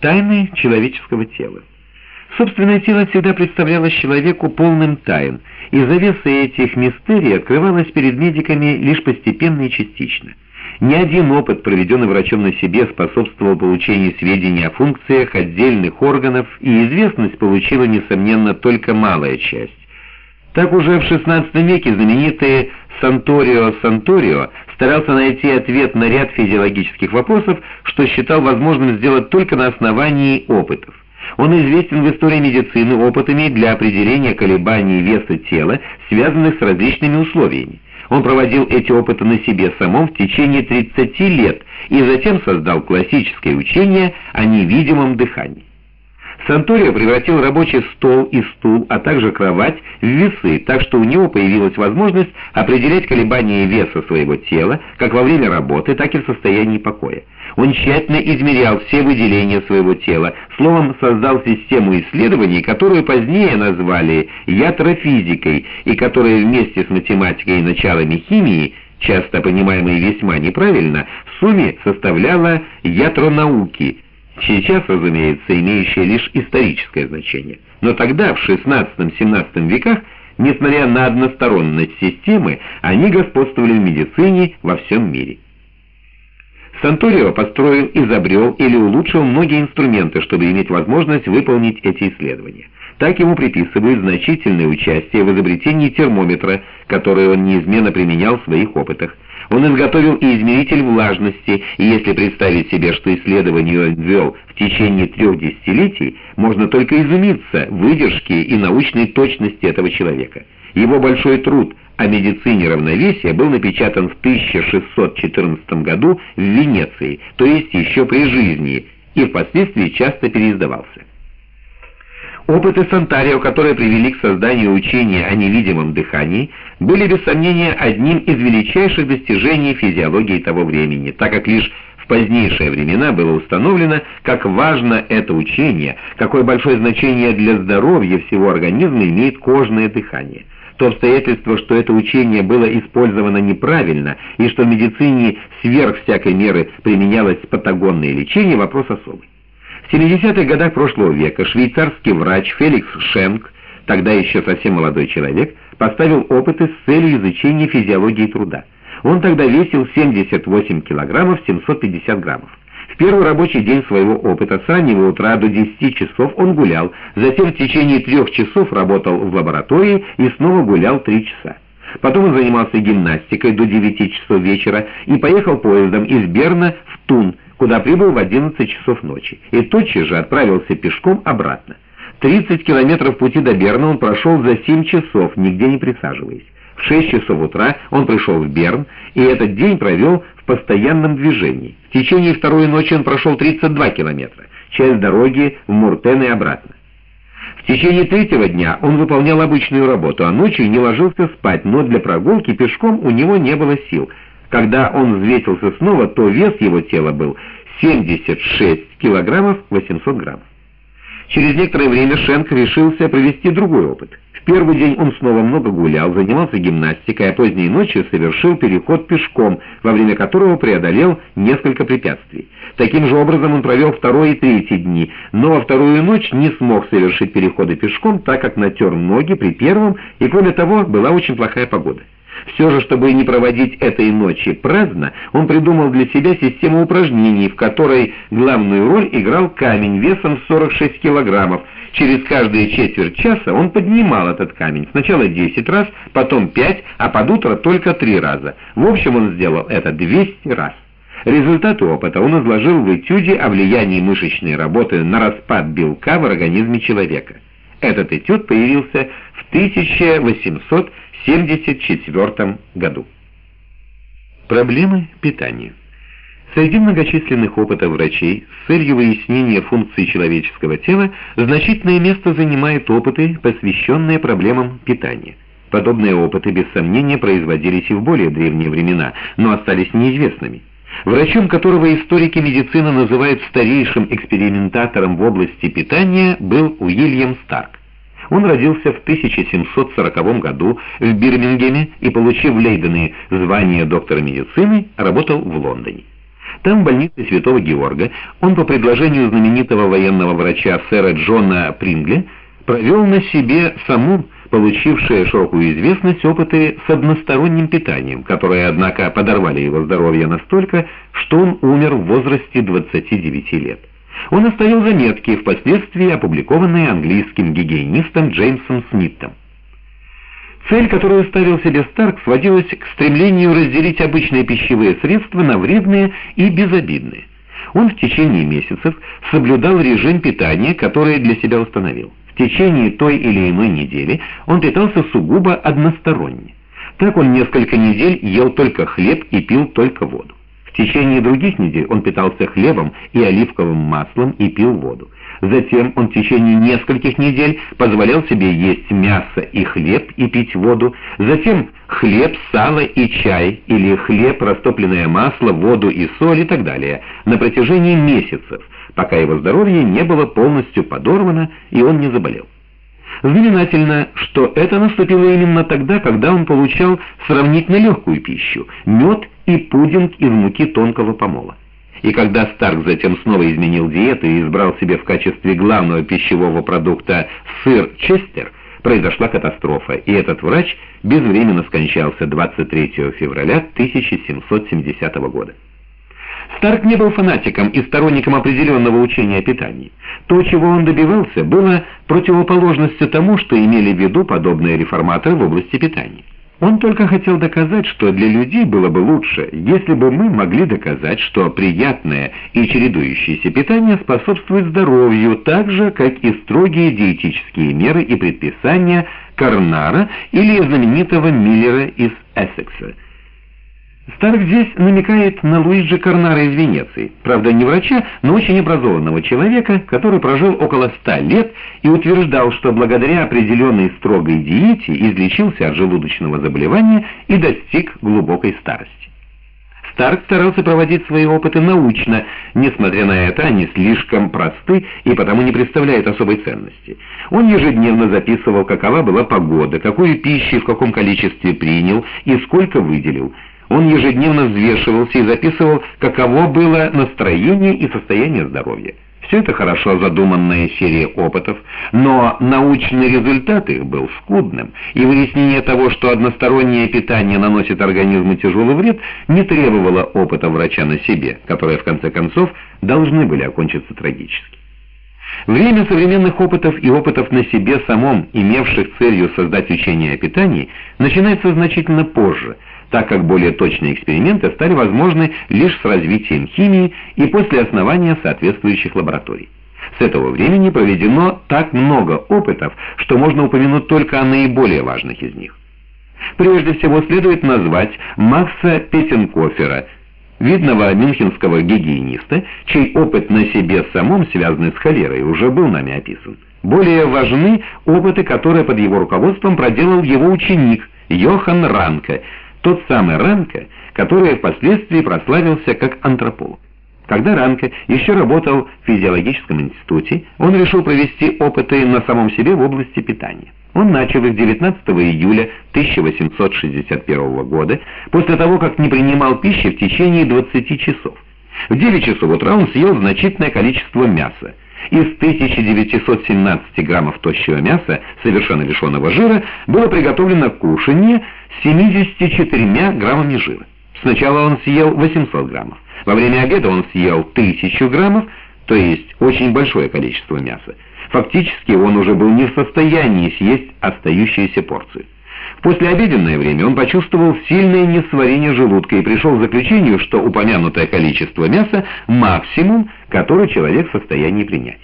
Тайны человеческого тела. Собственное тело всегда представлялось человеку полным тайн, и завеса этих мистерий открывалась перед медиками лишь постепенно и частично. Ни один опыт, проведенный врачом на себе, способствовал получению сведений о функциях отдельных органов, и известность получила, несомненно, только малая часть. Так уже в XVI веке знаменитый Санторио Санторио старался найти ответ на ряд физиологических вопросов, что считал возможным сделать только на основании опытов. Он известен в истории медицины опытами для определения колебаний веса тела, связанных с различными условиями. Он проводил эти опыты на себе самом в течение 30 лет и затем создал классическое учение о невидимом дыхании. Санторио превратил рабочий стол и стул, а также кровать в весы, так что у него появилась возможность определять колебания веса своего тела как во время работы, так и в состоянии покоя. Он тщательно измерял все выделения своего тела, словом, создал систему исследований, которую позднее назвали ятрофизикой, и которая вместе с математикой и началами химии, часто понимаемой весьма неправильно, в сумме составляла ятронауки – сейчас, разумеется, имеющее лишь историческое значение. Но тогда, в XVI-XVII веках, несмотря на односторонность системы, они господствовали в медицине во всем мире. Санторио построил, изобрел или улучшил многие инструменты, чтобы иметь возможность выполнить эти исследования. Так ему приписывают значительное участие в изобретении термометра, который он неизменно применял в своих опытах. Он изготовил и измеритель влажности, и если представить себе, что исследование он вел в течение трех десятилетий, можно только изумиться выдержке и научной точности этого человека. Его большой труд о медицине равновесия был напечатан в 1614 году в Венеции, то есть еще при жизни, и впоследствии часто переиздавался. Опыты Сантарио, которые привели к созданию учения о невидимом дыхании, были без сомнения одним из величайших достижений физиологии того времени, так как лишь в позднейшие времена было установлено, как важно это учение, какое большое значение для здоровья всего организма имеет кожное дыхание. То обстоятельство, что это учение было использовано неправильно и что в медицине сверх всякой меры применялось патагонное лечение, вопрос особый. В 70-х годах прошлого века швейцарский врач Феликс Шенк, тогда еще совсем молодой человек, поставил опыты с целью изучения физиологии труда. Он тогда весил 78 килограммов 750 граммов. В первый рабочий день своего опыта с раннего утра до 10 часов он гулял, затем в течение трех часов работал в лаборатории и снова гулял 3 часа. Потом он занимался гимнастикой до 9 часов вечера и поехал поездом из Берна в Тун, куда прибыл в 11 часов ночи, и тотчас же отправился пешком обратно. 30 километров пути до Берна он прошел за 7 часов, нигде не присаживаясь. В 6 часов утра он пришел в Берн, и этот день провел в постоянном движении. В течение второй ночи он прошел 32 километра, часть дороги в Муртен и обратно. В течение третьего дня он выполнял обычную работу, а ночью не ложился спать, но для прогулки пешком у него не было сил – когда он взвесился снова, то вес его тела был 76 килограммов 800 граммов. Через некоторое время Шенк решился провести другой опыт. В первый день он снова много гулял, занимался гимнастикой, а поздней ночью совершил переход пешком, во время которого преодолел несколько препятствий. Таким же образом он провел второй и третий дни, но во вторую ночь не смог совершить переходы пешком, так как натер ноги при первом, и кроме того была очень плохая погода. Все же, чтобы не проводить этой ночи праздно, он придумал для себя систему упражнений, в которой главную роль играл камень весом 46 килограммов. Через каждые четверть часа он поднимал этот камень, сначала 10 раз, потом 5, а под утро только 3 раза. В общем, он сделал это 200 раз. Результаты опыта он изложил в этюде о влиянии мышечной работы на распад белка в организме человека. Этот этюд появился в 1800 1974 году. Проблемы питания. Среди многочисленных опытов врачей с целью выяснения функций человеческого тела значительное место занимают опыты, посвященные проблемам питания. Подобные опыты, без сомнения, производились и в более древние времена, но остались неизвестными. Врачом, которого историки медицины называют старейшим экспериментатором в области питания, был Уильям Старк. Он родился в 1740 году в Бирмингеме и, получив в Лейдене звание доктора медицины, работал в Лондоне. Там, в больнице Святого Георга, он по предложению знаменитого военного врача сэра Джона Прингли провел на себе саму получившие широкую известность опыты с односторонним питанием, которые, однако, подорвали его здоровье настолько, что он умер в возрасте 29 лет. Он оставил заметки, впоследствии опубликованные английским гигиенистом Джеймсом Смитом. Цель, которую ставил себе Старк, сводилась к стремлению разделить обычные пищевые средства на вредные и безобидные. Он в течение месяцев соблюдал режим питания, который для себя установил. В течение той или иной недели он питался сугубо односторонне. Так он несколько недель ел только хлеб и пил только воду. В течение других недель он питался хлебом и оливковым маслом и пил воду. Затем он в течение нескольких недель позволял себе есть мясо и хлеб и пить воду. Затем хлеб, сало и чай, или хлеб, растопленное масло, воду и соль и так далее, на протяжении месяцев, пока его здоровье не было полностью подорвано и он не заболел. Знаменательно, что это наступило именно тогда, когда он получал сравнительно легкую пищу – мед и пудинг из муки тонкого помола. И когда Старк затем снова изменил диету и избрал себе в качестве главного пищевого продукта сыр Честер, произошла катастрофа, и этот врач безвременно скончался 23 февраля 1770 года. Старк не был фанатиком и сторонником определенного учения о питании. То, чего он добивался, было противоположностью тому, что имели в виду подобные реформаторы в области питания. Он только хотел доказать, что для людей было бы лучше, если бы мы могли доказать, что приятное и чередующееся питание способствует здоровью, так же, как и строгие диетические меры и предписания Карнара или знаменитого Миллера из Эссекса. Старк здесь намекает на Луиджи Карнара из Венеции, правда не врача, но очень образованного человека, который прожил около ста лет и утверждал, что благодаря определенной строгой диете излечился от желудочного заболевания и достиг глубокой старости. Старк старался проводить свои опыты научно, несмотря на это они слишком просты и потому не представляют особой ценности. Он ежедневно записывал, какова была погода, какую пищу в каком количестве принял и сколько выделил – он ежедневно взвешивался и записывал, каково было настроение и состояние здоровья. Все это хорошо задуманная серия опытов, но научный результат их был скудным, и выяснение того, что одностороннее питание наносит организму тяжелый вред, не требовало опыта врача на себе, которые в конце концов должны были окончиться трагически. Время современных опытов и опытов на себе самом, имевших целью создать учение о питании, начинается значительно позже – так как более точные эксперименты стали возможны лишь с развитием химии и после основания соответствующих лабораторий. С этого времени проведено так много опытов, что можно упомянуть только о наиболее важных из них. Прежде всего следует назвать Макса Петенкофера, видного мюнхенского гигиениста, чей опыт на себе самом, связанный с холерой, уже был нами описан. Более важны опыты, которые под его руководством проделал его ученик Йохан Ранке, тот самый Ранке, который впоследствии прославился как антрополог. Когда Ранке еще работал в физиологическом институте, он решил провести опыты на самом себе в области питания. Он начал их 19 июля 1861 года, после того, как не принимал пищи в течение 20 часов. В 9 часов утра он съел значительное количество мяса. Из 1917 граммов тощего мяса, совершенно лишенного жира, было приготовлено кушанье с 74 граммами жира. Сначала он съел 800 граммов. Во время обеда он съел 1000 граммов, то есть очень большое количество мяса. Фактически он уже был не в состоянии съесть остающуюся порцию. В послеобеденное время он почувствовал сильное несварение желудка и пришел к заключению, что упомянутое количество мяса – максимум, который человек в состоянии принять.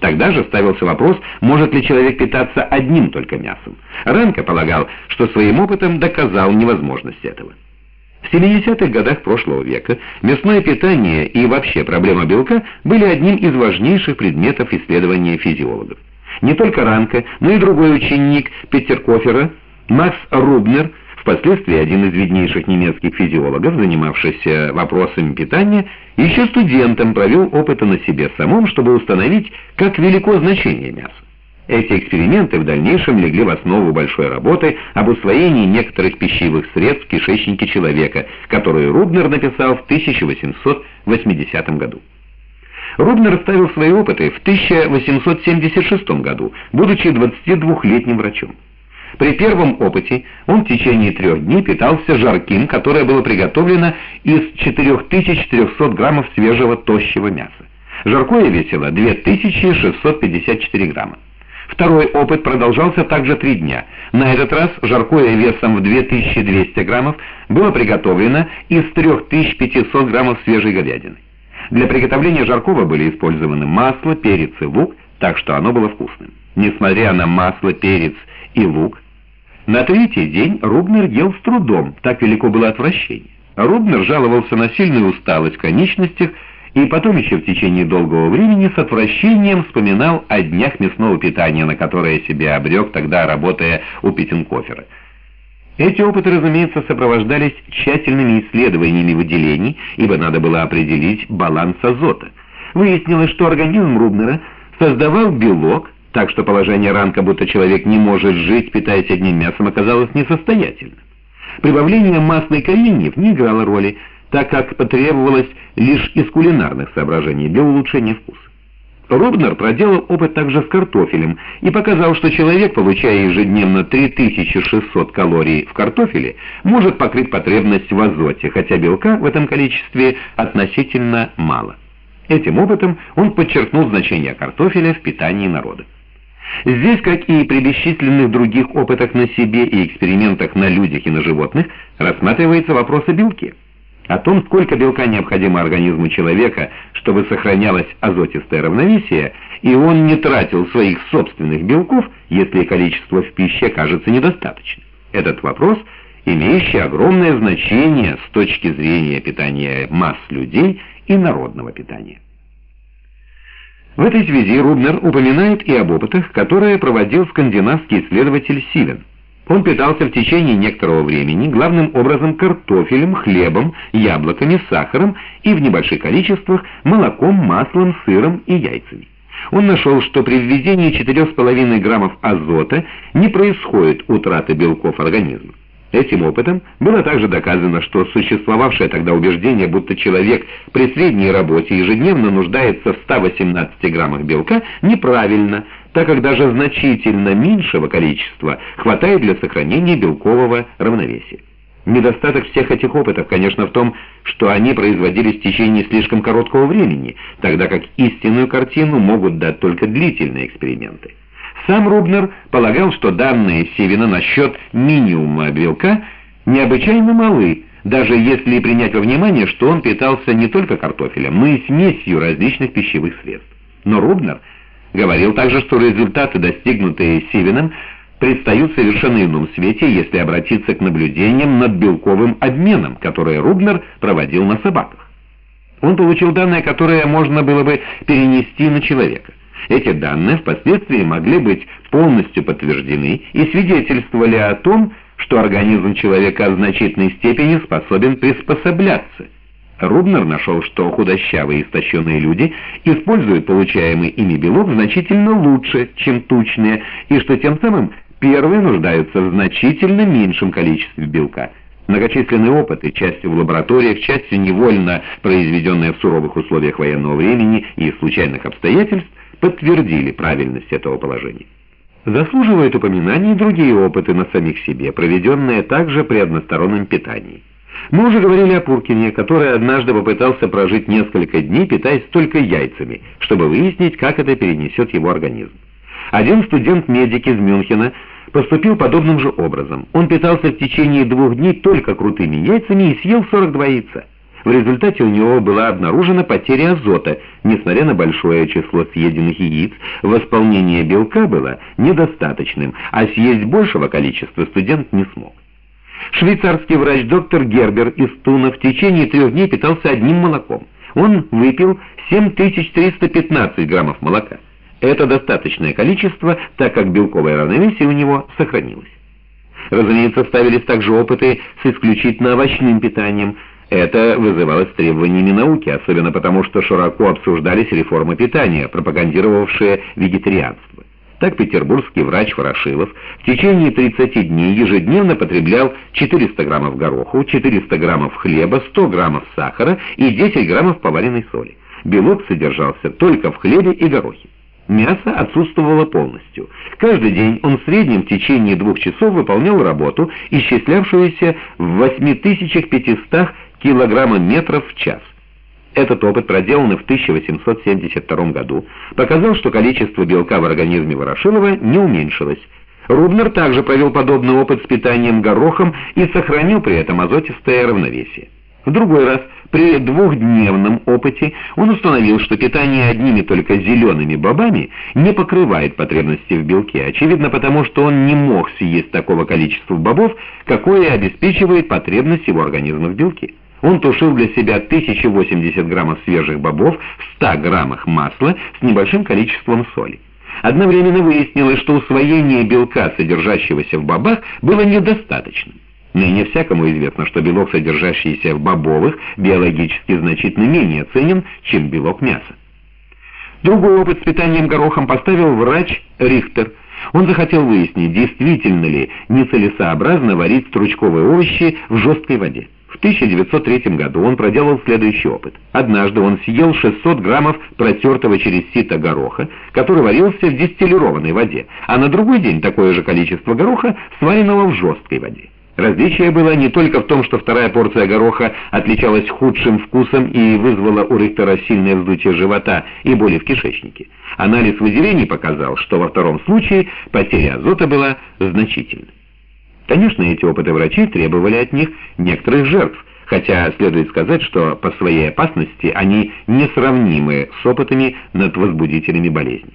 Тогда же ставился вопрос, может ли человек питаться одним только мясом. Ранко полагал, что своим опытом доказал невозможность этого. В 70-х годах прошлого века мясное питание и вообще проблема белка были одним из важнейших предметов исследования физиологов. Не только Ранко, но и другой ученик Петеркофера – Макс Рубнер, впоследствии один из виднейших немецких физиологов, занимавшийся вопросами питания, еще студентом провел опыты на себе самом, чтобы установить, как велико значение мяса. Эти эксперименты в дальнейшем легли в основу большой работы об усвоении некоторых пищевых средств в кишечнике человека, которую Рубнер написал в 1880 году. Рубнер ставил свои опыты в 1876 году, будучи 22-летним врачом. При первом опыте он в течение трех дней питался жарким, которое было приготовлено из 4400 граммов свежего тощего мяса. Жаркое весило 2654 грамма. Второй опыт продолжался также три дня. На этот раз жаркое весом в 2200 граммов было приготовлено из 3500 граммов свежей говядины. Для приготовления жаркого были использованы масло, перец и лук, так что оно было вкусным. Несмотря на масло, перец и лук, на третий день Рубнер ел с трудом, так велико было отвращение. Рубнер жаловался на сильную усталость в конечностях и потом еще в течение долгого времени с отвращением вспоминал о днях мясного питания, на которое себя обрек, тогда работая у Петенкофера. Эти опыты, разумеется, сопровождались тщательными исследованиями выделений, ибо надо было определить баланс азота. Выяснилось, что организм Рубнера создавал белок, так что положение ранка, будто человек не может жить, питаясь одним мясом, оказалось несостоятельным. Прибавление масла и кореньев не играло роли, так как потребовалось лишь из кулинарных соображений для улучшения вкуса. Рубнер проделал опыт также с картофелем и показал, что человек, получая ежедневно 3600 калорий в картофеле, может покрыть потребность в азоте, хотя белка в этом количестве относительно мало. Этим опытом он подчеркнул значение картофеля в питании народа. Здесь, как и при бесчисленных других опытах на себе и экспериментах на людях и на животных, рассматривается вопрос о белке. О том, сколько белка необходимо организму человека, чтобы сохранялось азотистое равновесие, и он не тратил своих собственных белков, если количество в пище кажется недостаточным. Этот вопрос, имеющий огромное значение с точки зрения питания масс людей и народного питания. В этой связи Рубнер упоминает и об опытах, которые проводил скандинавский исследователь Сивен. Он питался в течение некоторого времени главным образом картофелем, хлебом, яблоками, сахаром и в небольших количествах молоком, маслом, сыром и яйцами. Он нашел, что при введении 4,5 граммов азота не происходит утраты белков организма. Этим опытом было также доказано, что существовавшее тогда убеждение, будто человек при средней работе ежедневно нуждается в 118 граммах белка, неправильно, так как даже значительно меньшего количества хватает для сохранения белкового равновесия. Недостаток всех этих опытов, конечно, в том, что они производились в течение слишком короткого времени, тогда как истинную картину могут дать только длительные эксперименты. Сам Рубнер полагал, что данные Севина насчет минимума белка необычайно малы, даже если принять во внимание, что он питался не только картофелем, но и смесью различных пищевых средств. Но Рубнер говорил также, что результаты, достигнутые Севиным, предстают в совершенно ином свете, если обратиться к наблюдениям над белковым обменом, которые Рубнер проводил на собаках. Он получил данные, которые можно было бы перенести на человека. Эти данные впоследствии могли быть полностью подтверждены и свидетельствовали о том, что организм человека в значительной степени способен приспосабляться. Рубнер нашел, что худощавые и истощенные люди используют получаемый ими белок значительно лучше, чем тучные, и что тем самым первые нуждаются в значительно меньшем количестве белка. Многочисленные опыты, частью в лабораториях, частью невольно произведенные в суровых условиях военного времени и случайных обстоятельств, подтвердили правильность этого положения. Заслуживают упоминания и другие опыты на самих себе, проведенные также при одностороннем питании. Мы уже говорили о Пуркине, который однажды попытался прожить несколько дней, питаясь только яйцами, чтобы выяснить, как это перенесет его организм. Один студент-медик из Мюнхена поступил подобным же образом. Он питался в течение двух дней только крутыми яйцами и съел 42 яйца. В результате у него была обнаружена потеря азота. Несмотря на большое число съеденных яиц, восполнение белка было недостаточным, а съесть большего количества студент не смог. Швейцарский врач доктор Гербер из Туна в течение трех дней питался одним молоком. Он выпил 7315 граммов молока. Это достаточное количество, так как белковое равновесие у него сохранилось. Разумеется, ставились также опыты с исключительно овощным питанием – это вызывалось требованиями науки, особенно потому, что широко обсуждались реформы питания, пропагандировавшие вегетарианство. Так петербургский врач Ворошилов в течение 30 дней ежедневно потреблял 400 граммов гороху, 400 граммов хлеба, 100 граммов сахара и 10 граммов поваренной соли. Белок содержался только в хлебе и горохе. Мясо отсутствовало полностью. Каждый день он в среднем в течение двух часов выполнял работу, исчислявшуюся в 8500 килограмма-метров в час. Этот опыт, проделанный в 1872 году, показал, что количество белка в организме Ворошилова не уменьшилось. Рубнер также провел подобный опыт с питанием горохом и сохранил при этом азотистое равновесие. В другой раз, при двухдневном опыте, он установил, что питание одними только зелеными бобами не покрывает потребности в белке, очевидно потому, что он не мог съесть такого количества бобов, какое обеспечивает потребность его организма в белке. Он тушил для себя 1080 граммов свежих бобов в 100 граммах масла с небольшим количеством соли. Одновременно выяснилось, что усвоение белка, содержащегося в бобах, было недостаточным. Ныне всякому известно, что белок, содержащийся в бобовых, биологически значительно менее ценен, чем белок мяса. Другой опыт с питанием горохом поставил врач Рихтер. Он захотел выяснить, действительно ли нецелесообразно варить стручковые овощи в жесткой воде. В 1903 году он проделал следующий опыт. Однажды он съел 600 граммов протертого через сито гороха, который варился в дистиллированной воде, а на другой день такое же количество гороха, сваренного в жесткой воде. Различие было не только в том, что вторая порция гороха отличалась худшим вкусом и вызвала у Рихтера сильное вздутие живота и боли в кишечнике. Анализ выделений показал, что во втором случае потеря азота была значительной. Конечно, эти опыты врачей требовали от них некоторых жертв, хотя следует сказать, что по своей опасности они несравнимы с опытами над возбудителями болезней.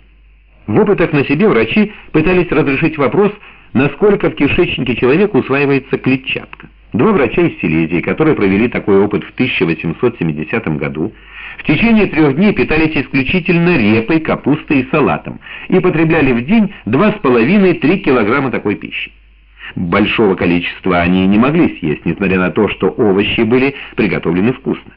В опытах на себе врачи пытались разрешить вопрос, насколько в кишечнике человека усваивается клетчатка. Два врача из Силезии, которые провели такой опыт в 1870 году, в течение трех дней питались исключительно репой, капустой и салатом и потребляли в день 2,5-3 килограмма такой пищи. Большого количества они не могли съесть, несмотря на то, что овощи были приготовлены вкусно.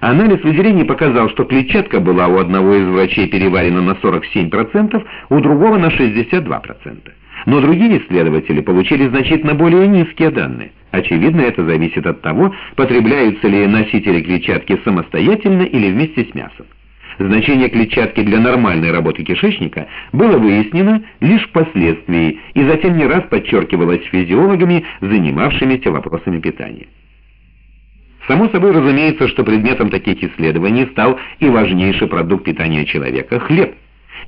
Анализ выделений показал, что клетчатка была у одного из врачей переварена на 47%, у другого на 62%. Но другие исследователи получили значительно более низкие данные. Очевидно, это зависит от того, потребляются ли носители клетчатки самостоятельно или вместе с мясом. Значение клетчатки для нормальной работы кишечника было выяснено лишь впоследствии и затем не раз подчеркивалось физиологами, занимавшимися вопросами питания. Само собой разумеется, что предметом таких исследований стал и важнейший продукт питания человека – хлеб.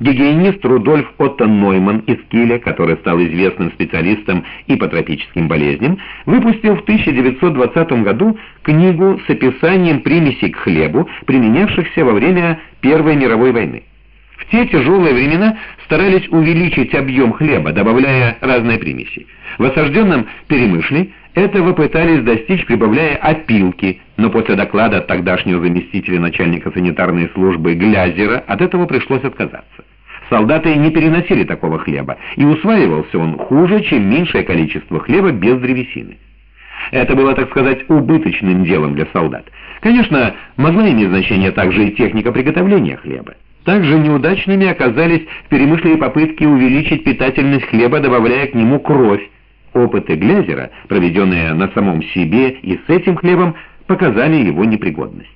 Гигиенист Рудольф Отто Нойман из Киля, который стал известным специалистом и по тропическим болезням, выпустил в 1920 году книгу с описанием примесей к хлебу, применявшихся во время Первой мировой войны. В те тяжелые времена старались увеличить объем хлеба, добавляя разные примеси. В осажденном Перемышле этого пытались достичь, прибавляя опилки, но после доклада тогдашнего заместителя начальника санитарной службы Глязера от этого пришлось отказаться. Солдаты не переносили такого хлеба, и усваивался он хуже, чем меньшее количество хлеба без древесины. Это было, так сказать, убыточным делом для солдат. Конечно, могла иметь значение также и техника приготовления хлеба. Также неудачными оказались перемышленные попытки увеличить питательность хлеба, добавляя к нему кровь, Опыты Глязера, проведенные на самом себе и с этим хлебом, показали его непригодность.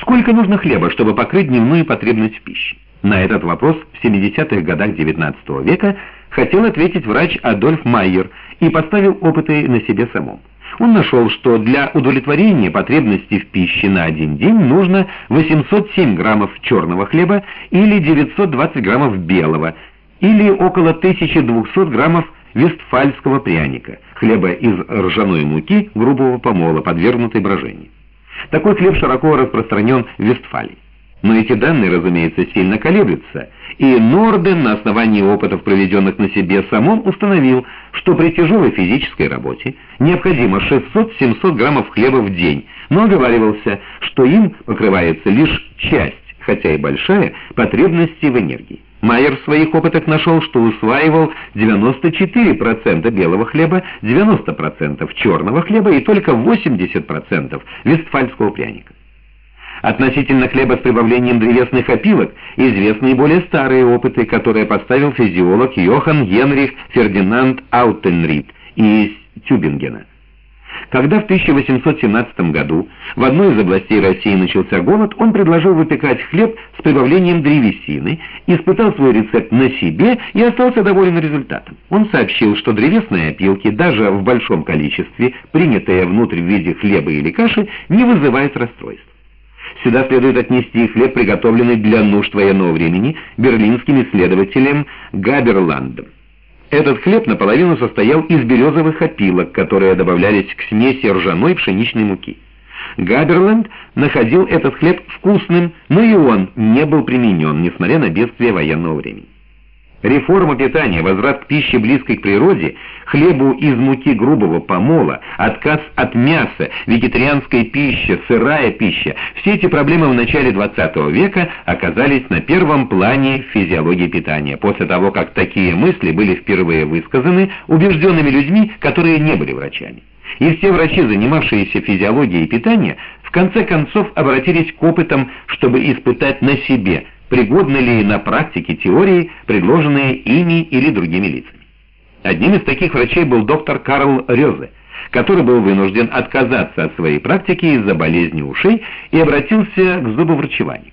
Сколько нужно хлеба, чтобы покрыть дневную потребность в пище? На этот вопрос в 70-х годах XIX века хотел ответить врач Адольф Майер и поставил опыты на себе самом. Он нашел, что для удовлетворения потребности в пище на один день нужно 807 граммов черного хлеба или 920 граммов белого, или около 1200 граммов вестфальского пряника, хлеба из ржаной муки грубого помола, подвергнутой брожению. Такой хлеб широко распространен в Вестфалии. Но эти данные, разумеется, сильно колеблются, и Норден на основании опытов, проведенных на себе самом, установил, что при тяжелой физической работе необходимо 600-700 граммов хлеба в день, но оговаривался, что им покрывается лишь часть, хотя и большая, потребности в энергии. Майер в своих опытах нашел, что усваивал 94% белого хлеба, 90% черного хлеба и только 80% вестфальского пряника. Относительно хлеба с прибавлением древесных опилок известны и более старые опыты, которые поставил физиолог Йохан Генрих Фердинанд Аутенрид из Тюбингена. Когда в 1817 году в одной из областей России начался голод, он предложил выпекать хлеб с прибавлением древесины, испытал свой рецепт на себе и остался доволен результатом. Он сообщил, что древесные опилки, даже в большом количестве, принятые внутрь в виде хлеба или каши, не вызывают расстройств. Сюда следует отнести хлеб, приготовленный для нужд военного времени берлинским исследователем Габерландом. Этот хлеб наполовину состоял из березовых опилок, которые добавлялись к смеси ржаной пшеничной муки. Габерленд находил этот хлеб вкусным, но и он не был применен, несмотря на бедствие военного времени. Реформа питания, возврат к пище близкой к природе, хлебу из муки грубого помола, отказ от мяса, вегетарианской пищи, сырая пища – все эти проблемы в начале XX века оказались на первом плане физиологии питания, после того, как такие мысли были впервые высказаны убежденными людьми, которые не были врачами. И все врачи, занимавшиеся физиологией питания, в конце концов обратились к опытам, чтобы испытать на себе – пригодны ли на практике теории, предложенные ими или другими лицами. Одним из таких врачей был доктор Карл Рёзе, который был вынужден отказаться от своей практики из-за болезни ушей и обратился к зубоврачеванию.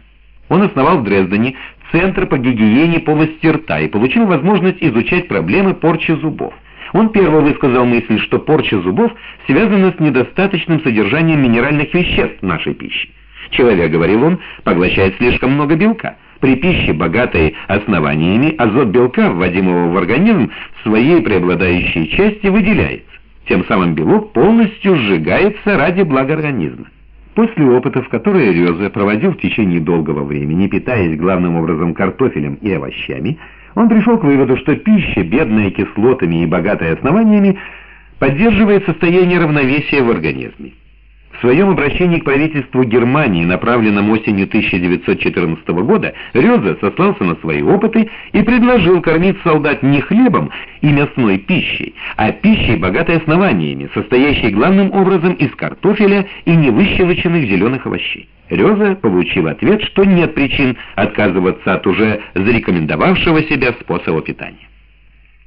Он основал в Дрездене Центр по гигиене полости рта и получил возможность изучать проблемы порчи зубов. Он первый высказал мысль, что порча зубов связана с недостаточным содержанием минеральных веществ в нашей пище. Человек, говорил он, поглощает слишком много белка. При пище, богатой основаниями, азот белка, вводимого в организм, в своей преобладающей части выделяется. Тем самым белок полностью сжигается ради блага организма. После опытов, которые Рёзе проводил в течение долгого времени, питаясь главным образом картофелем и овощами, он пришел к выводу, что пища, бедная кислотами и богатая основаниями, поддерживает состояние равновесия в организме. В своем обращении к правительству Германии, направленном осенью 1914 года, Рёзе сослался на свои опыты и предложил кормить солдат не хлебом и мясной пищей, а пищей, богатой основаниями, состоящей главным образом из картофеля и невыщелоченных зеленых овощей. Рёзе получил ответ, что нет причин отказываться от уже зарекомендовавшего себя способа питания.